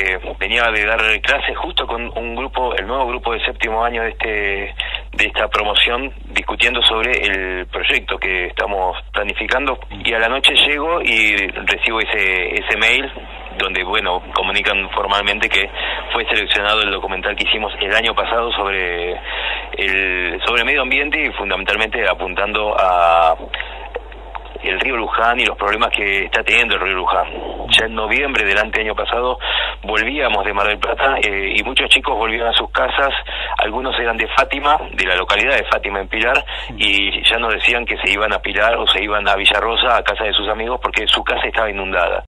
eh, venía de dar clases justo con un grupo, el nuevo grupo de séptimo año de este de esta promoción, discutiendo sobre el proyecto que estamos planificando. Y a la noche llego y recibo ese, ese mail donde, bueno, comunican formalmente que fue seleccionado el documental que hicimos el año pasado sobre el sobre medio ambiente y fundamentalmente apuntando a el río Luján y los problemas que está teniendo el río Luján. Ya en noviembre del año pasado volvíamos de Mar del Plata eh, y muchos chicos volvían a sus casas, algunos eran de Fátima, de la localidad de Fátima en Pilar, y ya nos decían que se iban a Pilar o se iban a Villarrosa, a casa de sus amigos, porque su casa estaba inundada.